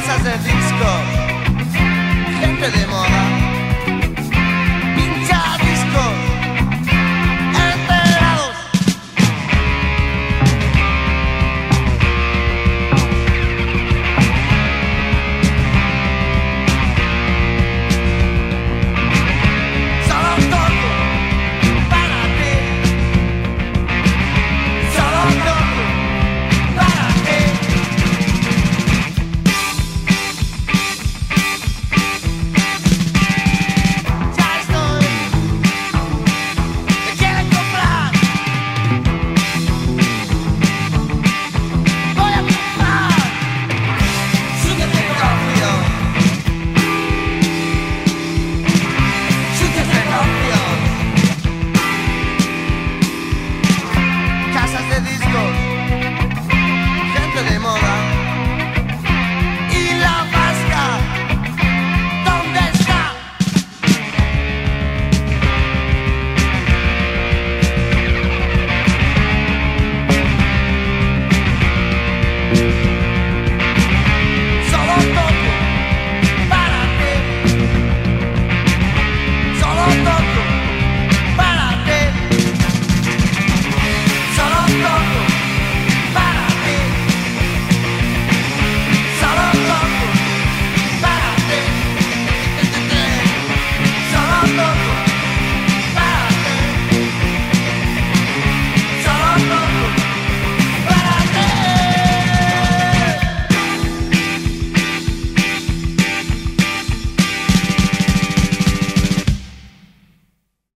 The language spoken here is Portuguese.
Casas de Disco.